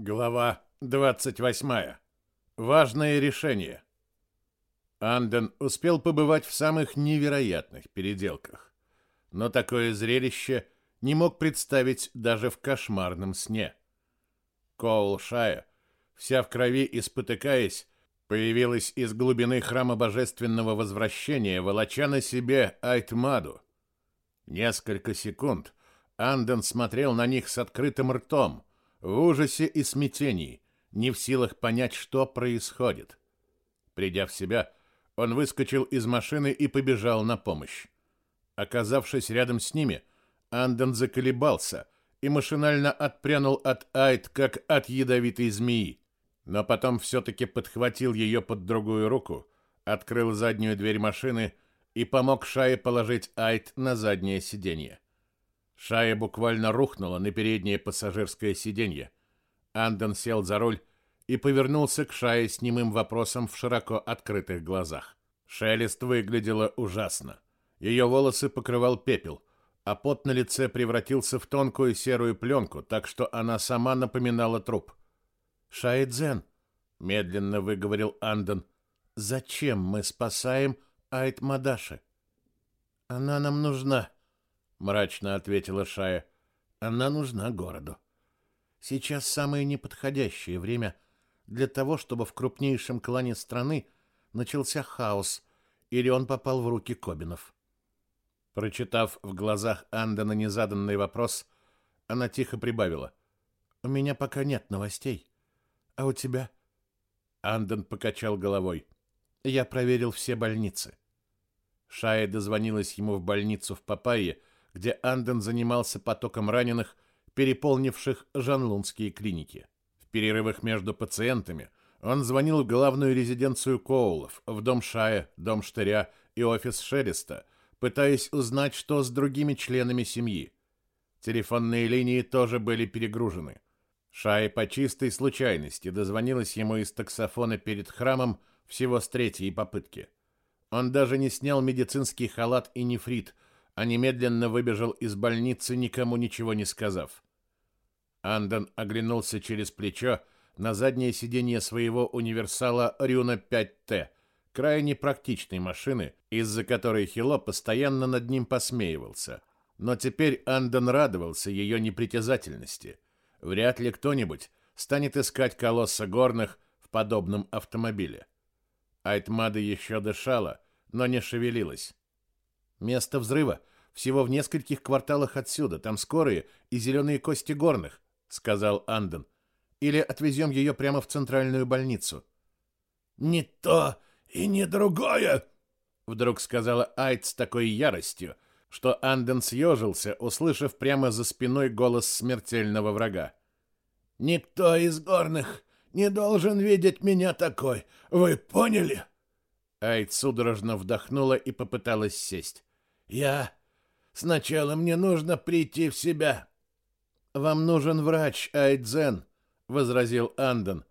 Глава 28. Важное решение. Анден успел побывать в самых невероятных переделках, но такое зрелище не мог представить даже в кошмарном сне. Коул Шая, вся в крови и спотыкаясь, появилась из глубины храма божественного возвращения, волоча на себе Айтмаду. Несколько секунд Анден смотрел на них с открытым ртом — в ужасе и смятении, не в силах понять, что происходит. Придя в себя, он выскочил из машины и побежал на помощь. Оказавшись рядом с ними, Анден заколебался и машинально отпрянул от Айд, как от ядовитой змеи, но потом все-таки подхватил ее под другую руку, открыл заднюю дверь машины и помог Шае положить Айд на заднее сиденье. Шая буквально рухнула на переднее пассажирское сиденье. Анден сел за руль и повернулся к Шае с немым вопросом в широко открытых глазах. Шелест выглядела ужасно. Ее волосы покрывал пепел, а пот на лице превратился в тонкую серую пленку, так что она сама напоминала труп. «Шаидзен», — медленно выговорил Анден, — «зачем мы спасаем Айт Мадаши?» «Она нам нужна», мрачно ответила Шая. Она нужна городу. Сейчас самое неподходящее время для того, чтобы в крупнейшем клане страны начался хаос, или он попал в руки Кобинов. Прочитав в глазах Андена незаданный вопрос, она тихо прибавила: "У меня пока нет новостей. А у тебя?" Анден покачал головой. "Я проверил все больницы." Шая дозвонилась ему в больницу в Папайе, где Анден занимался потоком раненых, переполнивших жанлунские клиники. В перерывах между пациентами он звонил в главную резиденцию Коулов, в дом Шая, дом Штыря и офис Шереста, пытаясь узнать, что с другими членами семьи. Телефонные линии тоже были перегружены. Шай по чистой случайности дозвонилась ему из таксофона перед храмом всего с третьей попытки. Он даже не снял медицинский халат и нефрит – а немедленно выбежал из больницы, никому ничего не сказав. Андон оглянулся через плечо на заднее сиденье своего универсала Рюна 5Т, крайне практичной машины, из-за которой Хило постоянно над ним посмеивался. Но теперь Андон радовался ее непритязательности. Вряд ли кто-нибудь станет искать колосса горных в подобном автомобиле. Айтмада еще дышала, но не шевелилась. Место взрыва всего в нескольких кварталах отсюда. Там скорые и зеленые кости горных, сказал Анден. Или отвезем ее прямо в центральную больницу. Не то и не другое, вдруг сказала Айт с такой яростью, что Анден съежился, услышав прямо за спиной голос смертельного врага. Никто из горных не должен видеть меня такой. Вы поняли? Айт судорожно вдохнула и попыталась сесть. Я... Сначала мне нужно прийти в себя. Вам нужен врач, Айдзен, возразил Андон.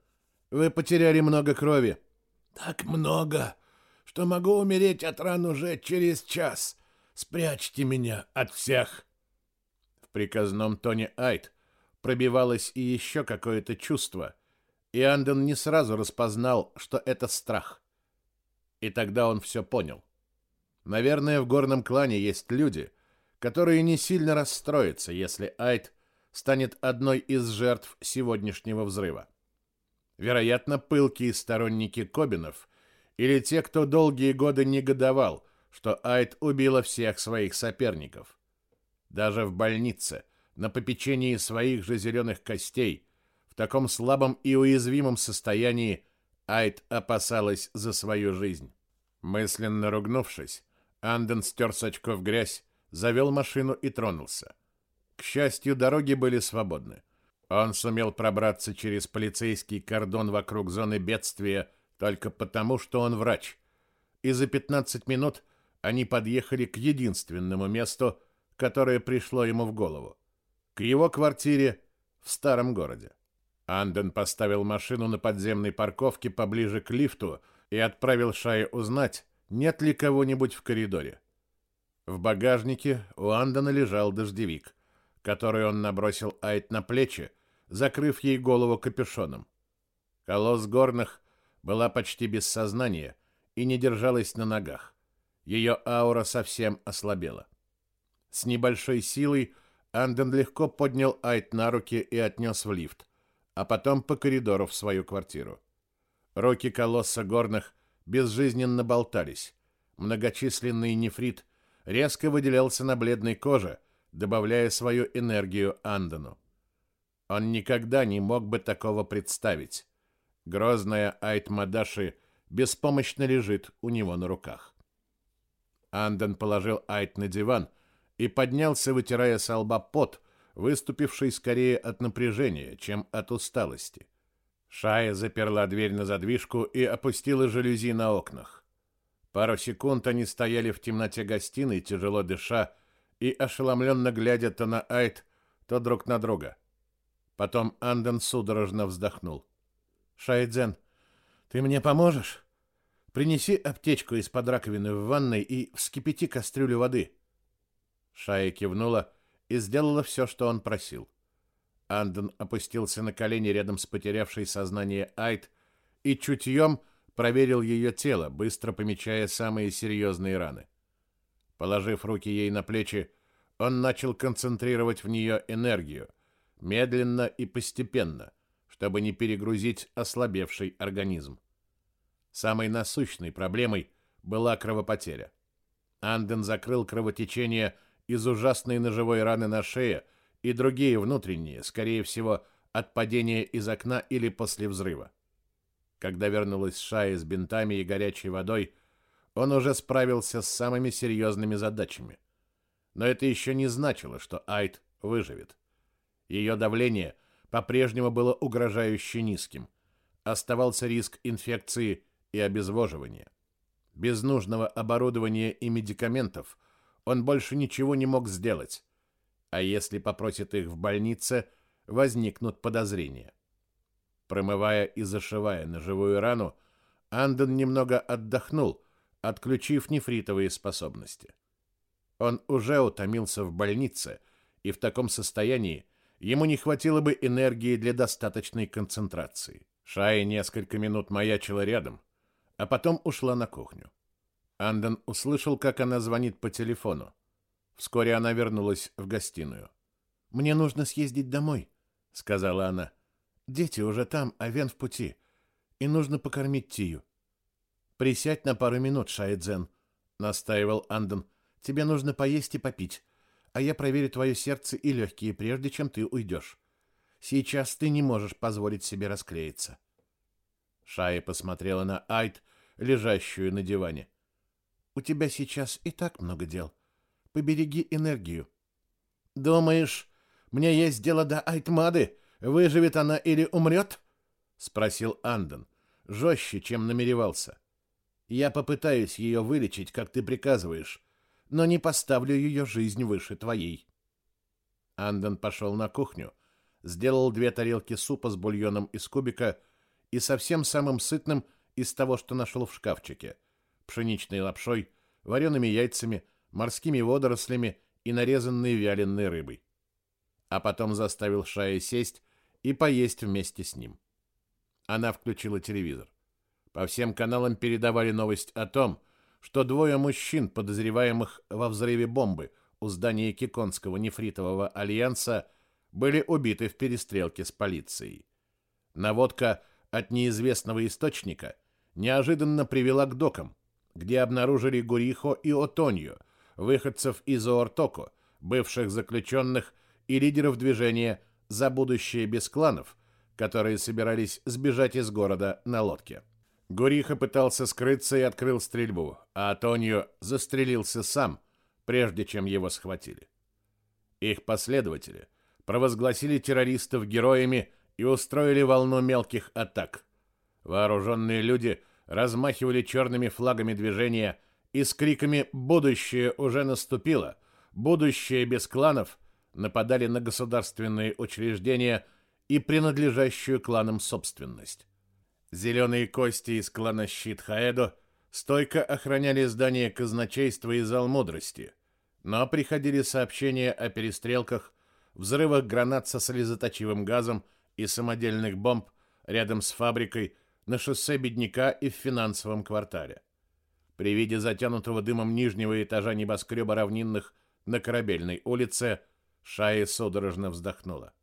Вы потеряли много крови. Так много, что могу умереть от ран уже через час. Спрячьте меня от всех. В приказном тоне Айд пробивалось и еще какое-то чувство, и Андон не сразу распознал, что это страх. И тогда он все понял. Наверное, в горном клане есть люди, которые не сильно расстроятся, если Айт станет одной из жертв сегодняшнего взрыва. Вероятно, пылкие сторонники Кобинов или те, кто долгие годы негодовал, что Айт убила всех своих соперников. Даже в больнице, на попечении своих же зеленых костей, в таком слабом и уязвимом состоянии Айт опасалась за свою жизнь. Мысленно ругнувшись, Анден стер с очков грязь, завел машину и тронулся. К счастью, дороги были свободны. Он сумел пробраться через полицейский кордон вокруг зоны бедствия только потому, что он врач. И за 15 минут они подъехали к единственному месту, которое пришло ему в голову. К его квартире в старом городе. Анден поставил машину на подземной парковке поближе к лифту и отправил Шае узнать, нет ли кого-нибудь в коридоре. В багажнике у Андона лежал дождевик, который он набросил Айт на плечи, закрыв ей голову капюшоном. Колосс горных была почти без сознания и не держалась на ногах. Ее аура совсем ослабела. С небольшой силой Анден легко поднял Айт на руки и отнес в лифт, а потом по коридору в свою квартиру. Руки колосса горных безжизненно болтались. Многочисленный нефрит резко выделялся на бледной коже, добавляя свою энергию Андену. Он никогда не мог бы такого представить. Грозная Айт Мадаши беспомощно лежит у него на руках. Анден положил Айт на диван и поднялся, вытирая с лба пот, выступивший скорее от напряжения, чем от усталости. Шая заперла дверь на задвижку и опустила жалюзи на окнах. Пару секунд они стояли в темноте гостиной, тяжело дыша и ошеломленно глядя то на Айт, то друг на друга. Потом Анден судорожно вздохнул. «Шайдзен, ты мне поможешь? Принеси аптечку из-под раковины в ванной и вскипяти кастрюлю воды». Шая кивнула и сделала все, что он просил. Анден опустился на колени рядом с потерявшей сознание Айт и чутьем проверил ее тело, быстро помечая самые серьезные раны. Положив руки ей на плечи, он начал концентрировать в нее энергию, медленно и постепенно, чтобы не перегрузить ослабевший организм. Самой насущной проблемой была кровопотеря. Анден закрыл кровотечение из ужасной ножевой раны на шее и другие внутренние, скорее всего, от падения из окна или после взрыва. Когда вернулась Шая с бинтами и горячей водой, он уже справился с самыми серьезными задачами. Но это еще не значило, что Айд выживет. Ее давление по-прежнему было угрожающе низким. Оставался риск инфекции и обезвоживания. Без нужного оборудования и медикаментов он больше ничего не мог сделать. А если попросит их в больнице, возникнут подозрения. Промывая и зашивая ножевую рану, Анден немного отдохнул, отключив нефритовые способности. Он уже утомился в больнице, и в таком состоянии ему не хватило бы энергии для достаточной концентрации. Шая несколько минут маячила рядом, а потом ушла на кухню. Анден услышал, как она звонит по телефону. Вскоре она вернулась в гостиную. «Мне нужно съездить домой», — сказала она. Дети уже там, а Вен в пути. И нужно покормить Тию. Присядь на пару минут, Шайдзен, настаивал Анден. Тебе нужно поесть и попить, а я проверю твое сердце и легкие, прежде чем ты уйдешь. Сейчас ты не можешь позволить себе расклеиться. Шая посмотрела на Айд, лежащую на диване. У тебя сейчас и так много дел. Побереги энергию. Думаешь, мне есть дело до Айтмады? Выживет она или умрет? Спросил Анден, жестче, чем намеревался. Я попытаюсь ее вылечить, как ты приказываешь, но не поставлю ее жизнь выше твоей. Анден пошел на кухню, сделал две тарелки супа с бульоном из кубика и совсем самым сытным из того, что нашел в шкафчике. Пшеничной лапшой, вареными яйцами, морскими водорослями и нарезанной вяленой рыбой. А потом заставил Шая сесть и поесть вместе с ним. Она включила телевизор. По всем каналам передавали новость о том, что двое мужчин, подозреваемых во взрыве бомбы у здания Киконского нефритового альянса, были убиты в перестрелке с полицией. Наводка от неизвестного источника неожиданно привела к докам, где обнаружили Гурихо и Отонью, выходцев из Оортоко, бывших заключенных и лидеров движения за будущее без кланов, которые собирались сбежать из города на лодке. Гуриха пытался скрыться и открыл стрельбу, а Антонио застрелился сам, прежде чем его схватили. Их последователи провозгласили террористов героями и устроили волну мелких атак. Вооруженные люди размахивали черными флагами движения и с криками «Будущее уже наступило! Будущее без кланов!» нападали на государственные учреждения и принадлежащую кланам собственность. Зеленые кости из клана Щит Хаэдо стойко охраняли здание казначейства и зал мудрости, но приходили сообщения о перестрелках, взрывах гранат со слезоточивым газом и самодельных бомб рядом с фабрикой на шоссе Бедняка и в финансовом квартале. При виде затянутого дымом нижнего этажа небоскреба равнинных на Корабельной улице Шая судорожно вздохнула.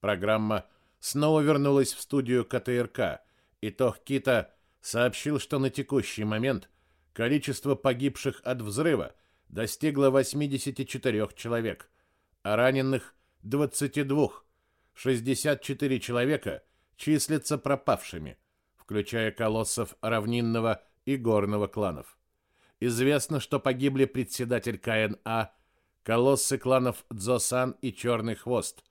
Программа снова вернулась в студию КТРК, и Тохкита сообщил, что на текущий момент количество погибших от взрыва достигло 84 человек, а раненых 22. 64 человека числятся пропавшими, включая колоссов равнинного и горного кланов. Известно, что погибли председатель КНА, колоссы кланов Дзосан и Черный Хвост,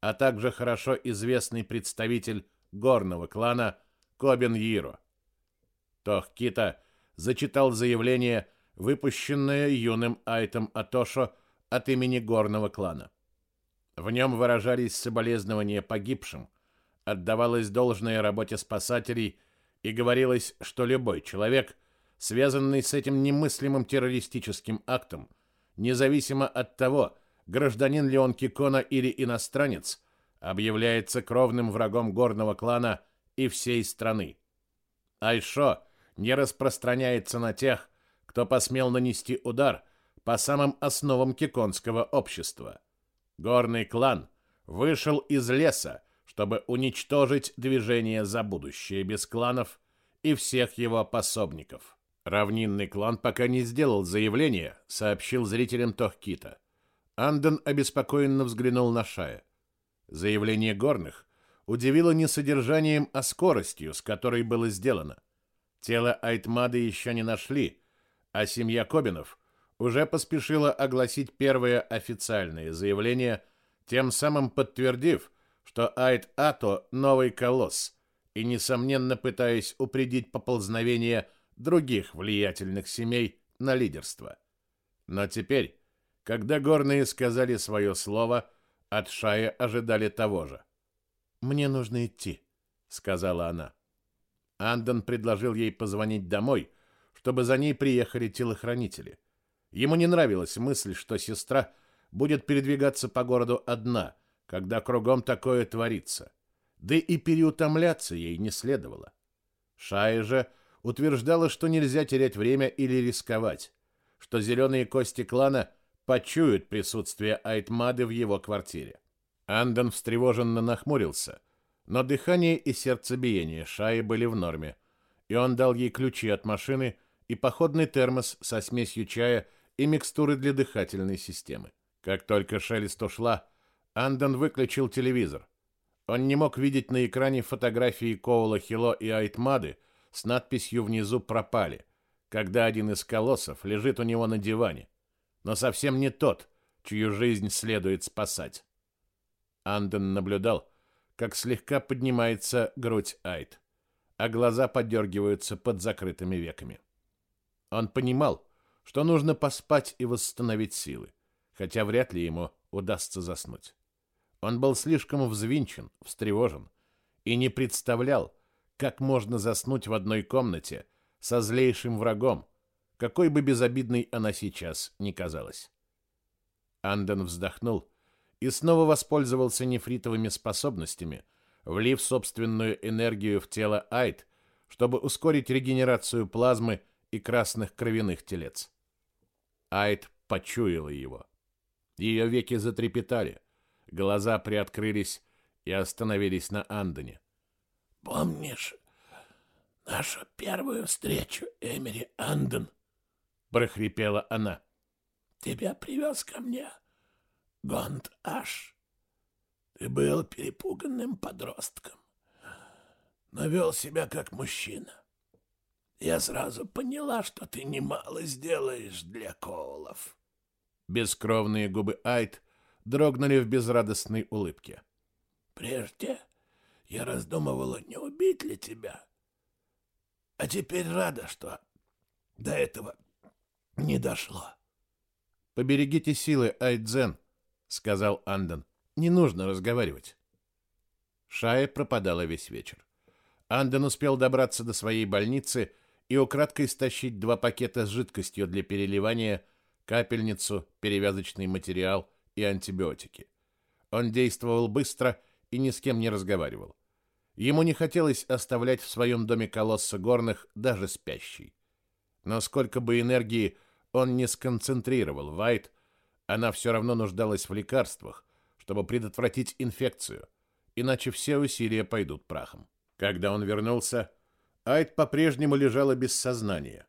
а также хорошо известный представитель горного клана Кобен Йиро. Тохкита зачитал заявление, выпущенное юным Айтом Атошо от имени горного клана. В нем выражались соболезнования погибшим, отдавалось должное работе спасателей и говорилось, что любой человек, связанный с этим немыслимым террористическим актом, независимо от того, гражданин ли он Кикона или иностранец, объявляется кровным врагом горного клана и всей страны. Айшо не распространяется на тех, кто посмел нанести удар по самым основам киконского общества. Горный клан вышел из леса, чтобы уничтожить движение за будущее без кланов и всех его пособников. Равнинный клан пока не сделал заявление, сообщил зрителям Тохкита. Анден обеспокоенно взглянул на Шая. Заявление горных удивило не содержанием, а скоростью, с которой было сделано. Тело Айтмады еще не нашли, а семья Кобинов уже поспешила огласить первое официальное заявление, тем самым подтвердив, что Айт-Ато – новый колосс, и, несомненно, пытаясь упредить поползновение других влиятельных семей на лидерство. Но теперь, когда горные сказали свое слово, от Шая ожидали того же. «Мне нужно идти», — сказала она. Андон предложил ей позвонить домой, чтобы за ней приехали телохранители. Ему не нравилась мысль, что сестра будет передвигаться по городу одна, когда кругом такое творится. Да и переутомляться ей не следовало. Шая же утверждала, что нельзя терять время или рисковать, что зеленые кости клана почуют присутствие Айтмады в его квартире. Андон встревоженно нахмурился, но дыхание и сердцебиение Шаи были в норме, и он дал ей ключи от машины и походный термос со смесью чая и микстуры для дыхательной системы. Как только шелест ушла, Андон выключил телевизор. Он не мог видеть на экране фотографии Коула Хило и Айтмады с надписью внизу «Пропали», когда один из колоссов лежит у него на диване, но совсем не тот, чью жизнь следует спасать. Андон наблюдал, как слегка поднимается грудь Айт, а глаза подергиваются под закрытыми веками. Он понимал, что нужно поспать и восстановить силы, хотя вряд ли ему удастся заснуть. Он был слишком взвинчен, встревожен и не представлял, как можно заснуть в одной комнате со злейшим врагом, какой бы безобидной она сейчас ни казалась. Анден вздохнул и снова воспользовался нефритовыми способностями, влив собственную энергию в тело Айт, чтобы ускорить регенерацию плазмы и красных кровяных телец. Айд почуяла его. Ее веки затрепетали, глаза приоткрылись и остановились на Андоне. «Помнишь нашу первую встречу, Эмери Андон?» — прохрипела она. «Тебя привез ко мне Гонд Аш. Ты был перепуганным подростком, но вел себя как мужчина. Я сразу поняла, что ты немало сделаешь для Коулов. Бескровные губы Айт дрогнули в безрадостной улыбке. Прежде я раздумывала, не убить ли тебя. А теперь рада, что до этого не дошло. «Поберегите силы, Айдзен», — сказал Андон. «Не нужно разговаривать». Шая пропадала весь вечер. Андон успел добраться до своей больницы и украдкой стащить два пакета с жидкостью для переливания, капельницу, перевязочный материал и антибиотики. Он действовал быстро и ни с кем не разговаривал. Ему не хотелось оставлять в своем доме колосса горных даже спящий. Но сколько бы энергии он не сконцентрировал Вайт, она все равно нуждалась в лекарствах, чтобы предотвратить инфекцию, иначе все усилия пойдут прахом. Когда он вернулся, Айт по-прежнему лежала без сознания.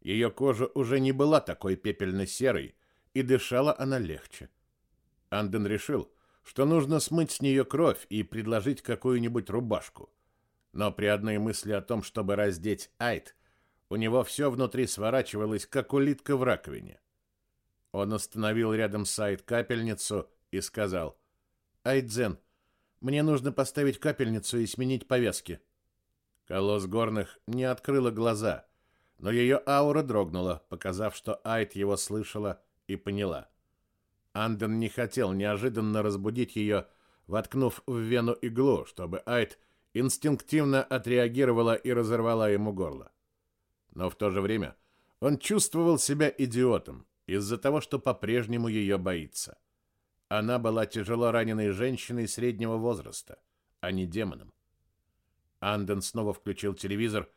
Ее кожа уже не была такой пепельно-серой, и дышала она легче. Анден решил, что нужно смыть с нее кровь и предложить какую-нибудь рубашку. Но при одной мысли о том, чтобы раздеть Айт, у него все внутри сворачивалось, как улитка в раковине. Он остановил рядом с Айт капельницу и сказал, «Айдзен, мне нужно поставить капельницу и сменить повязки». Колосс горных не открыла глаза, но ее аура дрогнула, показав, что Айт его слышала и поняла. Анден не хотел неожиданно разбудить ее, воткнув в вену иглу, чтобы Айт инстинктивно отреагировала и разорвала ему горло. Но в то же время он чувствовал себя идиотом из-за того, что по-прежнему ее боится. Она была тяжело раненой женщиной среднего возраста, а не демоном. Анден снова включил телевизор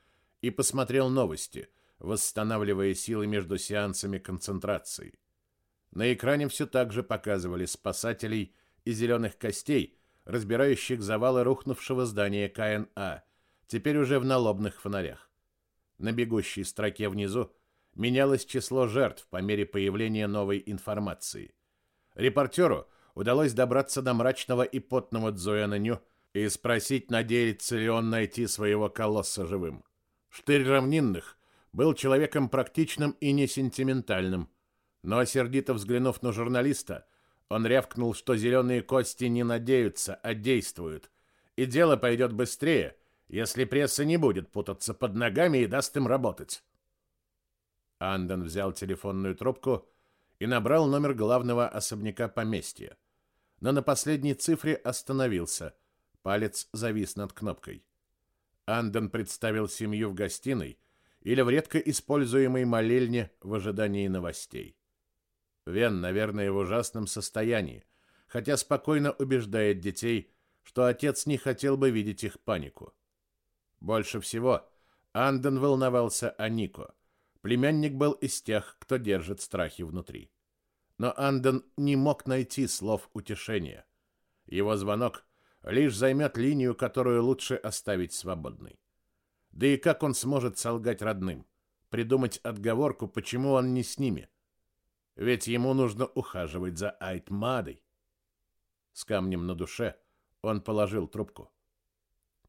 и посмотрел новости, восстанавливая силы между сеансами концентрации. На экране все так же показывали спасателей и зеленых костей, разбирающих завалы рухнувшего здания КНА, теперь уже в налобных фонарях. На бегущей строке внизу менялось число жертв по мере появления новой информации. Репортеру удалось добраться до мрачного и потного Дзояна Ню и спросить, надеется ли он найти своего колосса живым. Штырь равнинных был человеком практичным и несентиментальным, но, сердито взглянув на журналиста, он рявкнул, что зеленые кости не надеются, а действуют, и дело пойдет быстрее, если пресса не будет путаться под ногами и даст им работать. Андон взял телефонную трубку и набрал номер главного особняка поместья. Но на последней цифре остановился. Палец завис над кнопкой. Андон представил семью в гостиной или в редко используемой молельне в ожидании новостей. Вен, наверное, в ужасном состоянии, хотя спокойно убеждает детей, что отец не хотел бы видеть их панику. Больше всего Анден волновался о Нико. Племянник был из тех, кто держит страхи внутри. Но Анден не мог найти слов утешения. Его звонок лишь займет линию, которую лучше оставить свободной. Да и как он сможет солгать родным? Придумать отговорку, почему он не с ними? Ведь ему нужно ухаживать за Айтмадой. С камнем на душе он положил трубку.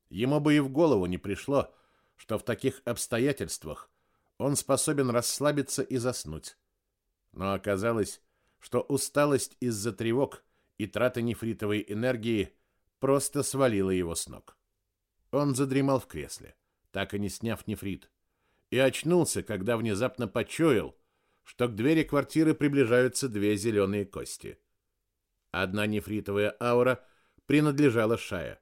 Ему бы и в голову не пришло, что в таких обстоятельствах он способен расслабиться и заснуть. Но оказалось, что усталость из-за тревог и траты нефритовой энергии просто свалила его с ног. Он задремал в кресле, так и не сняв нефрит, и очнулся, когда внезапно почуял, что к двери квартиры приближаются две зеленые кости. Одна нефритовая аура принадлежала Шая,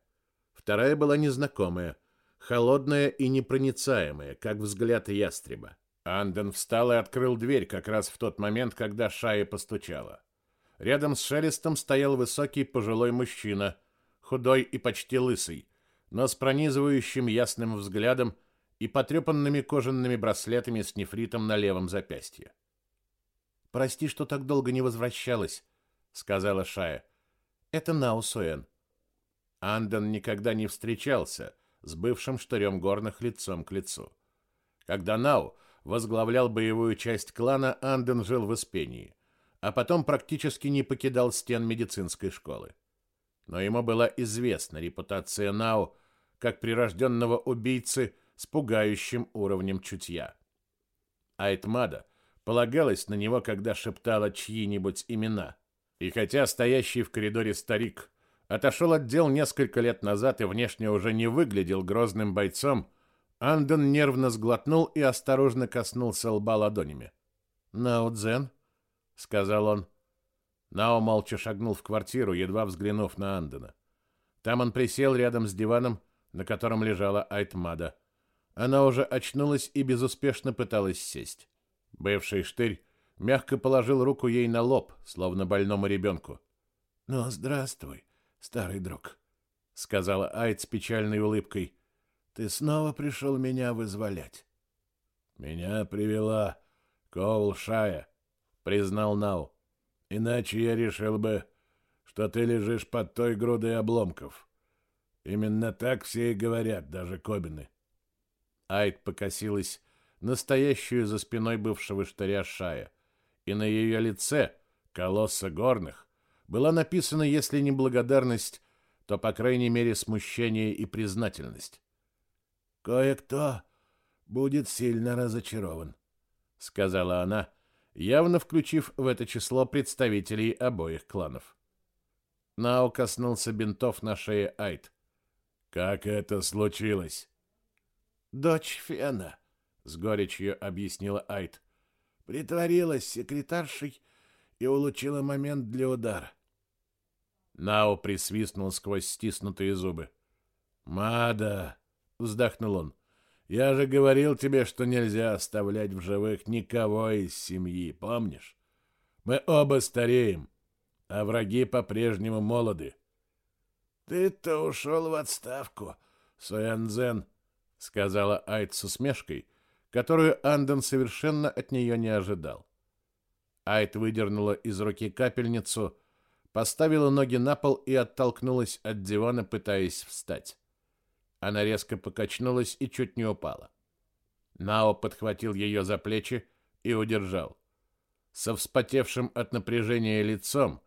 вторая была незнакомая, холодная и непроницаемая, как взгляд ястреба. Анден встал и открыл дверь как раз в тот момент, когда Шая постучала. Рядом с Шелестом стоял высокий пожилой мужчина, худой и почти лысый, но с пронизывающим ясным взглядом и потрепанными кожаными браслетами с нефритом на левом запястье. Прости, что так долго не возвращалась, сказала Шая. Это Наусуэн. Андон никогда не встречался с бывшим штырем горных лицом к лицу. Когда Нау возглавлял боевую часть клана, Анден жил в Испении, а потом практически не покидал стен медицинской школы. Но ему была известна репутация Нау как прирожденного убийцы с пугающим уровнем чутья. Айтмада полагалась на него, когда шептала чьи-нибудь имена. И хотя стоящий в коридоре старик отошел от дел несколько лет назад и внешне уже не выглядел грозным бойцом, Андон нервно сглотнул и осторожно коснулся лба ладонями. «Нао Дзен», — сказал он. Нао молча шагнул в квартиру, едва взглянув на Андона. Там он присел рядом с диваном, на котором лежала Айтмада. Она уже очнулась и безуспешно пыталась сесть. Бывший штырь мягко положил руку ей на лоб, словно больному ребенку. «Ну, здравствуй, старый друг», сказала Айд с печальной улыбкой. Ты снова пришел меня вызволять. Меня привела Коул Шая, признал Нау. Иначе я решил бы, что ты лежишь под той грудой обломков. Именно так все и говорят, даже Кобины. Айд покосилась настоящую за спиной бывшего штыря Шая, и на ее лице, колосса горных, была написана, если не благодарность, то, по крайней мере, смущение и признательность. «Кое-кто будет сильно разочарован», — сказала она, явно включив в это число представителей обоих кланов. Нао коснулся бинтов на шее Айд. «Как это случилось?» «Дочь Фена», — с горечью объяснила Айд. «Притворилась секретаршей и улучила момент для удара». Нао присвистнул сквозь стиснутые зубы. «Мада!» — вздохнул он. «Я же говорил тебе, что нельзя оставлять в живых никого из семьи, помнишь? Мы оба стареем, а враги по-прежнему молоды». «Ты-то ушел в отставку, Суэнзен», — сказала Айд с усмешкой, которую Андон совершенно от нее не ожидал. Айд выдернула из руки капельницу, поставила ноги на пол и оттолкнулась от дивана, пытаясь встать. Она резко покачнулась и чуть не упала. Нао подхватил ее за плечи и удержал. Со вспотевшим от напряжения лицом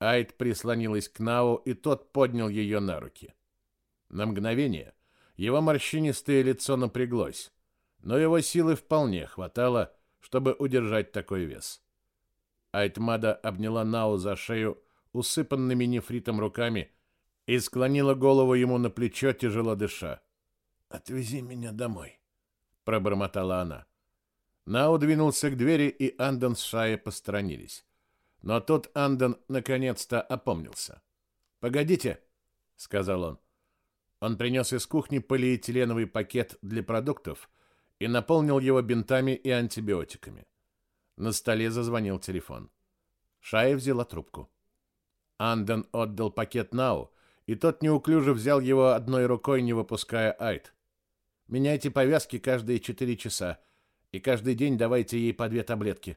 Айд прислонилась к Нао, и тот поднял ее на руки. На мгновение его морщинистое лицо напряглось, но его силы вполне хватало, чтобы удержать такой вес. Айтмада обняла Нао за шею усыпанными нефритом руками и склонила голову ему на плечо, тяжело дыша. «Отвези меня домой», — пробормотала она. Нау двинулся к двери, и Андон с Шая посторонились. Но тут Андон наконец-то опомнился. «Погодите», — сказал он. Он принес из кухни полиэтиленовый пакет для продуктов и наполнил его бинтами и антибиотиками. На столе зазвонил телефон. Шая взяла трубку. Андон отдал пакет Нау, и тот неуклюже взял его одной рукой, не выпуская Айд. «Меняйте повязки каждые четыре часа, и каждый день давайте ей по две таблетки».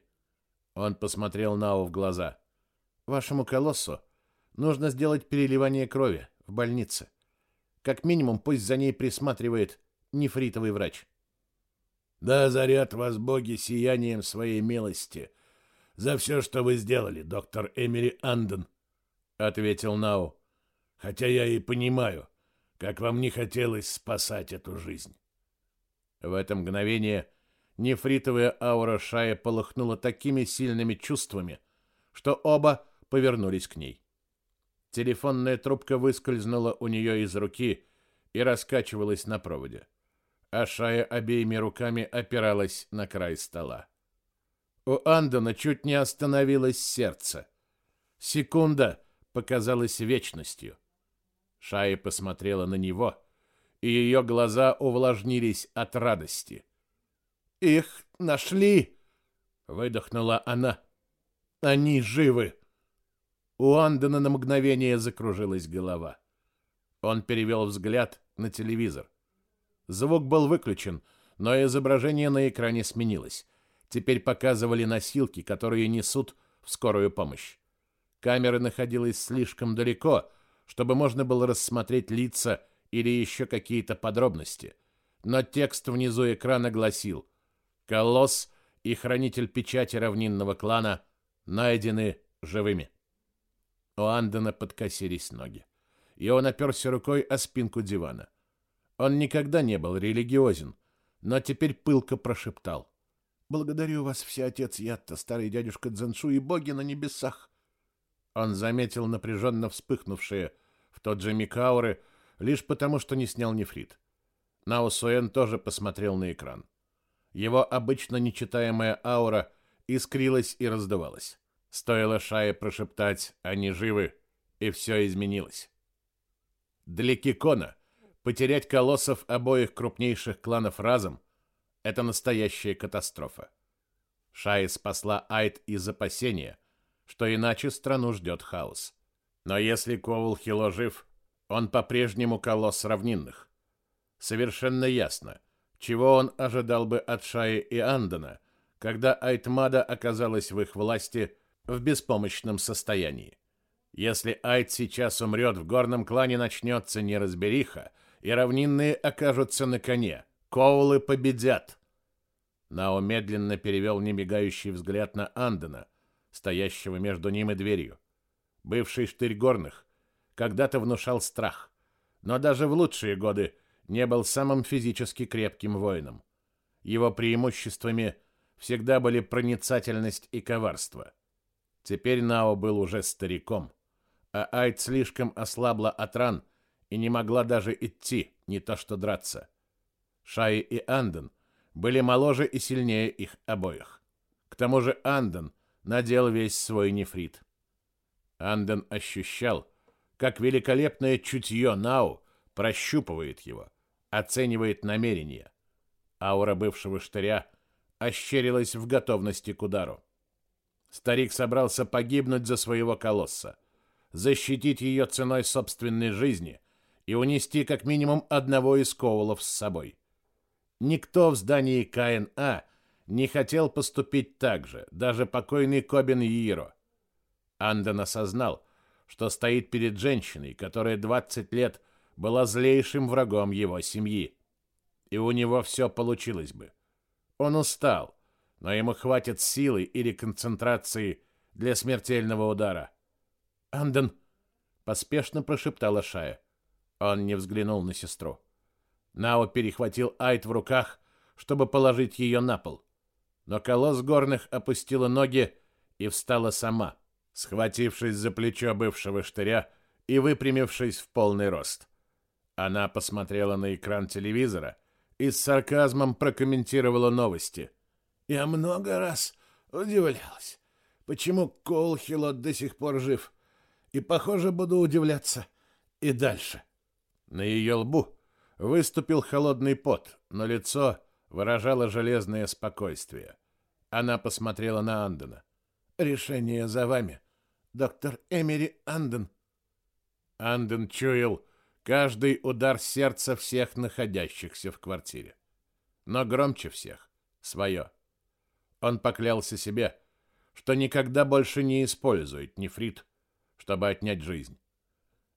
Он посмотрел Нау в глаза. «Вашему колоссу нужно сделать переливание крови в больнице. Как минимум пусть за ней присматривает нефритовый врач». «Да заряд вас боги сиянием своей милости за все, что вы сделали, доктор Эмери Анден», — ответил Нау. «Хотя я и понимаю, как вам не хотелось спасать эту жизнь». В это мгновение нефритовая аура Шая полыхнула такими сильными чувствами, что оба повернулись к ней. Телефонная трубка выскользнула у нее из руки и раскачивалась на проводе, а Шая обеими руками опиралась на край стола. У Андона чуть не остановилось сердце. Секунда — показалась вечностью. Шая посмотрела на него, и ее глаза увлажнились от радости. «Их нашли!» — выдохнула она. «Они живы!» У Андена на мгновение закружилась голова. Он перевел взгляд на телевизор. Звук был выключен, но изображение на экране сменилось. Теперь показывали носилки, которые несут в скорую помощь. Камера находилась слишком далеко, чтобы можно было рассмотреть лица или еще какие-то подробности. Но текст внизу экрана гласил «Колосс и хранитель печати равнинного клана найдены живыми». У Андена подкосились ноги, и он оперся рукой о спинку дивана. Он никогда не был религиозен, но теперь пылко прошептал. «Благодарю вас, все отец Ятта, старый дядюшка Дзеншу и боги на небесах. Он заметил напряженно вспыхнувшие в тот же миг ауры, лишь потому, что не снял нефрит. Нао Суэн тоже посмотрел на экран. Его обычно нечитаемая аура искрилась и раздавалась. Стоило Шае прошептать «они живы», и все изменилось. Для Кикона потерять колоссов обоих крупнейших кланов разом — это настоящая катастрофа. Шая спасла Айд из опасения — что иначе страну ждет хаос. Но если Ковул Хило жив, Он по-прежнему колосс равнинных. Совершенно ясно, чего он ожидал бы от Шаи и Андена, когда Айтмада оказалась в их власти в беспомощном состоянии. Если Айт сейчас умрет, в горном клане начнется неразбериха, и равнинные окажутся на коне. Коулы победят. Нао медленно перевел немигающий взгляд на Андена, стоящего между ним и дверью. Бывший штырь горных когда-то внушал страх, но даже в лучшие годы не был самым физически крепким воином. Его преимуществами всегда были проницательность и коварство. Теперь Нао был уже стариком, а Айд слишком ослабла от ран и не могла даже идти, не то что драться. Шаи и Анден были моложе и сильнее их обоих. К тому же Анден надел весь свой нефрит. Анден ощущал, как великолепное чутье Нау прощупывает его, оценивает намерения. Аура бывшего штыря ощерилась в готовности к удару. Старик собрался погибнуть за своего колосса, защитить ее ценой собственной жизни и унести как минимум одного из коулов с собой. Никто в здании КНА не хотел поступить так же, даже покойный Кобин Йиро. Анден осознал, что стоит перед женщиной, которая 20 лет была злейшим врагом его семьи. И у него все получилось бы. Он устал, но ему хватит силы или концентрации для смертельного удара. «Анден!» — поспешно прошептала Шая. Он не взглянул на сестру. Нао перехватил Айт в руках, чтобы положить ее на пол. Но колосс горных опустила ноги и встала сама, схватившись за плечо бывшего штыря и выпрямившись в полный рост. Она посмотрела на экран телевизора и с сарказмом прокомментировала новости. «Я много раз удивлялась, почему Колхилот до сих пор жив, и, похоже, буду удивляться и дальше». На ее лбу Выступил холодный пот, но лицо выражало железное спокойствие. Она посмотрела на Андена. «Решение за вами, доктор Эмери Анден». Анден чуял каждый удар сердца всех находящихся в квартире. Но громче всех — свое. Он поклялся себе, что никогда больше не использует нефрит, чтобы отнять жизнь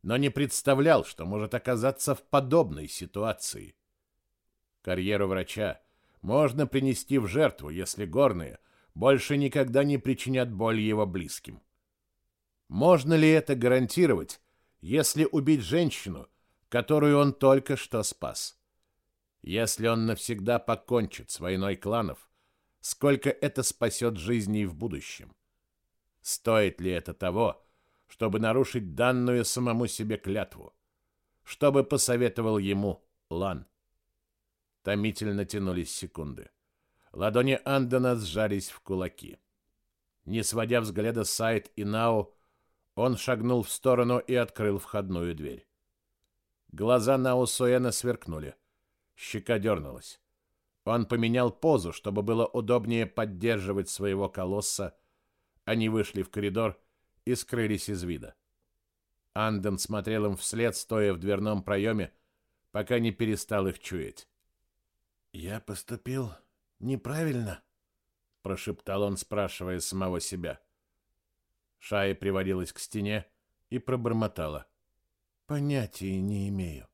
но не представлял, что может оказаться в подобной ситуации. Карьеру врача можно принести в жертву, если горные больше никогда не причинят боль его близким. Можно ли это гарантировать, если убить женщину, которую он только что спас? Если он навсегда покончит с войной кланов, сколько это спасет жизней в будущем? Стоит ли это того, чтобы нарушить данную самому себе клятву, чтобы посоветовал ему Лан. Томительно тянулись секунды. Ладони Андена сжались в кулаки. Не сводя взгляда с Сайт и Нао, он шагнул в сторону и открыл входную дверь. Глаза Нао Суэна сверкнули. Щека дернулась. Он поменял позу, чтобы было удобнее поддерживать своего колосса. Они вышли в коридор и скрылись из вида. Анден смотрел им вслед, стоя в дверном проеме, пока не перестал их чуять. «Я поступил неправильно?» — прошептал он, спрашивая самого себя. Шая привалилась к стене и пробормотала. «Понятия не имею».